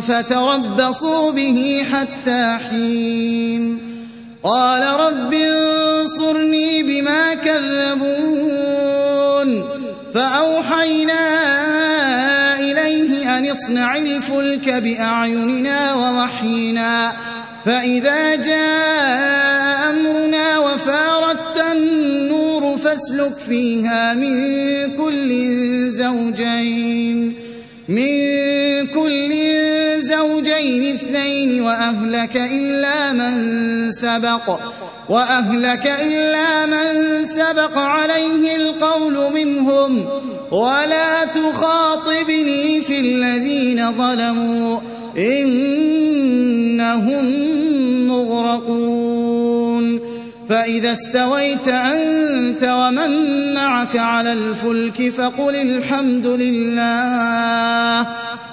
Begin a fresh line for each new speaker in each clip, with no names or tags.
فتربصوا به حتى حين. قال رب انصرني بما كذبون. فأوحينا إليه أن اصنع الفلك بأعيننا ووحينا. فإذا جاء أمرنا وفاردت النور فاسلك فيها من كل زوجين. من زوجين اثنين وأهلك إلا من سبق وأهلك إلا من سبق عليه القول منهم. ولا تخاطبني في الذين ظلموا إنهم مغرقون. فإذا استويت أنت ومن معك على الفلك فقل الحمد لله.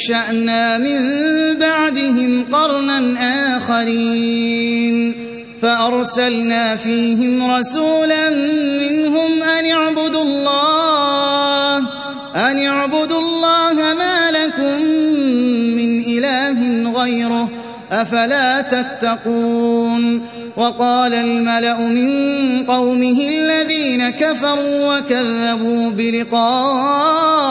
أنشأنا من بعدهم قرنا آخرين. فأرسلنا فيهم رسولا منهم أن اعبدوا الله أن اعبدوا الله ما لكم من إله غيره أفلا تتقون. وقال الملأ من قومه الذين كفروا وكذبوا بلقاء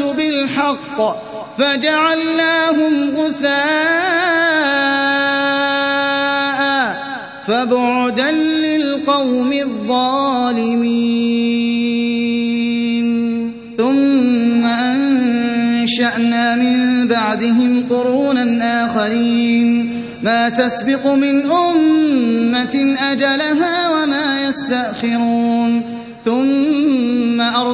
الصيحة بالحق فجعلناهم غثاء فبعدا للقوم الظالمين. ثم أنشأنا من بعدهم قرونا آخرين. ما تسبق من أمة أجلها وما يستأخرون.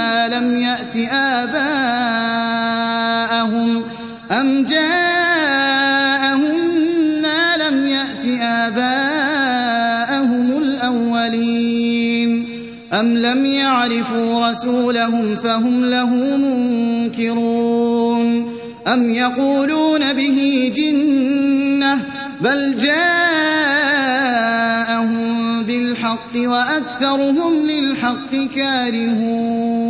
ما لم يأت آباءهم أم جاءهم ما لم يأت آباءهم الأولين أم لم يعرفوا رسولهم فهم له منكرون أم يقولون به جنة بل جاءهم بالحق وأكثرهم للحق كارهون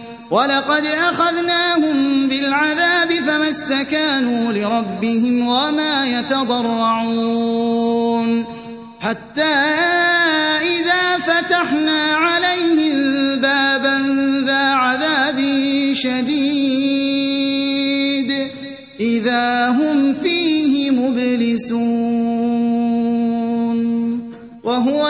ولقد أخذناهم بالعذاب فما استكانوا لربهم وما يتضرعون. حتى إذا فتحنا عليهم بابا ذا عذاب شديد. إذا هم فيه مبلسون. وهو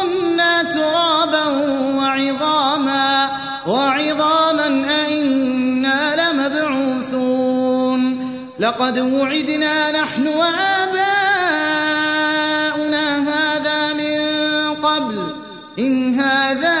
وعظاما وعظاما أئنا لمبعوثون. لقد وعدنا نحن وآباؤنا هذا من قبل إن هذا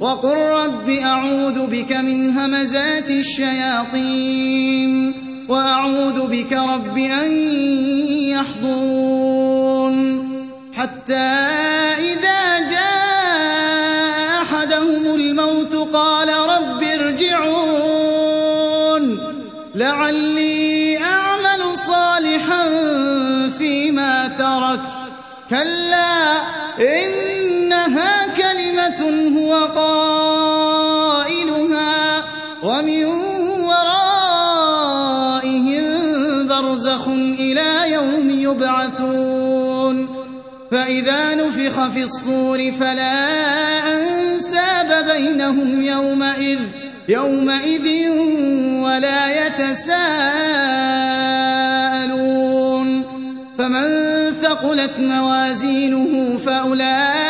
وقل رب أعوذ بك من همزات الشياطين وأعوذ بك رب أن يحضرون حتى إذا جاء أحدهم الموت قال رب ارجعون لعلي أعمل صالحا فيما تركت. كلا إنها هو قائلها ومن ورائهم برزخ إلى يوم يبعثون فإذا نفخ في الصور فلا أنساب بينهم يومئذ يومئذ ولا يتساءلون فمن ثقلت موازينه فأولئك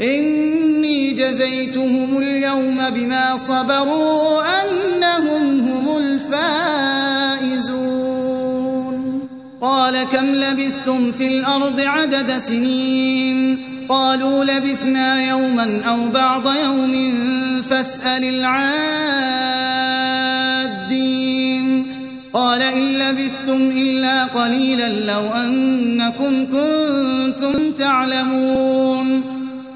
إني جزيتهم اليوم بما صبروا أنهم هم الفائزون. قال كم لبثتم في الأرض عدد سنين؟ قالوا لبثنا يوما أو بعض يوم فاسأل العادين. قال إن لبثتم إلا قليلا لو أنكم كنتم تعلمون.